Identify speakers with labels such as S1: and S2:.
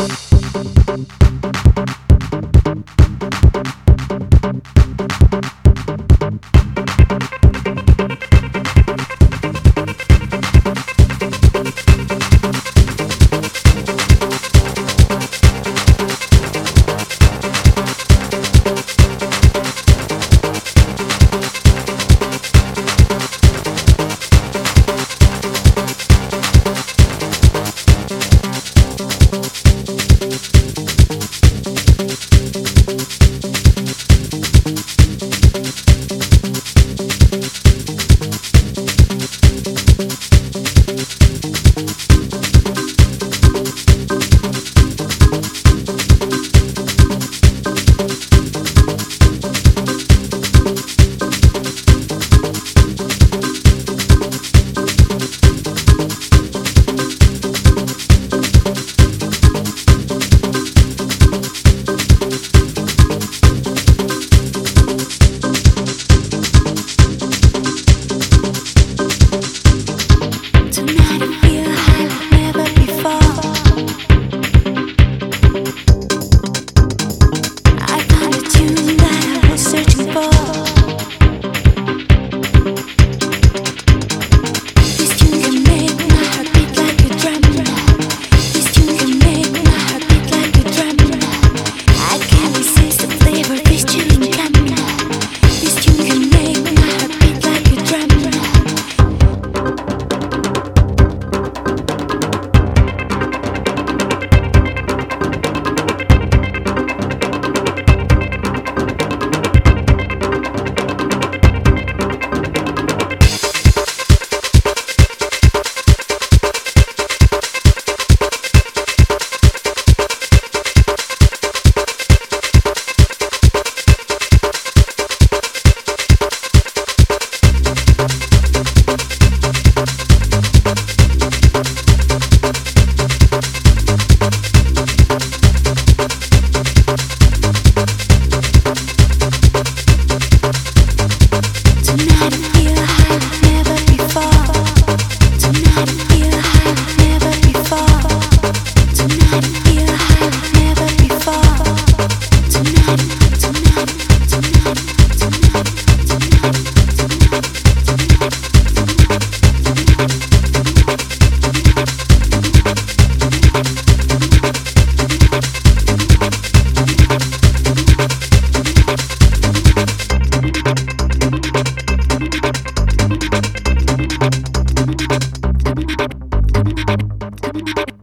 S1: Thank you.
S2: ¡Gracias!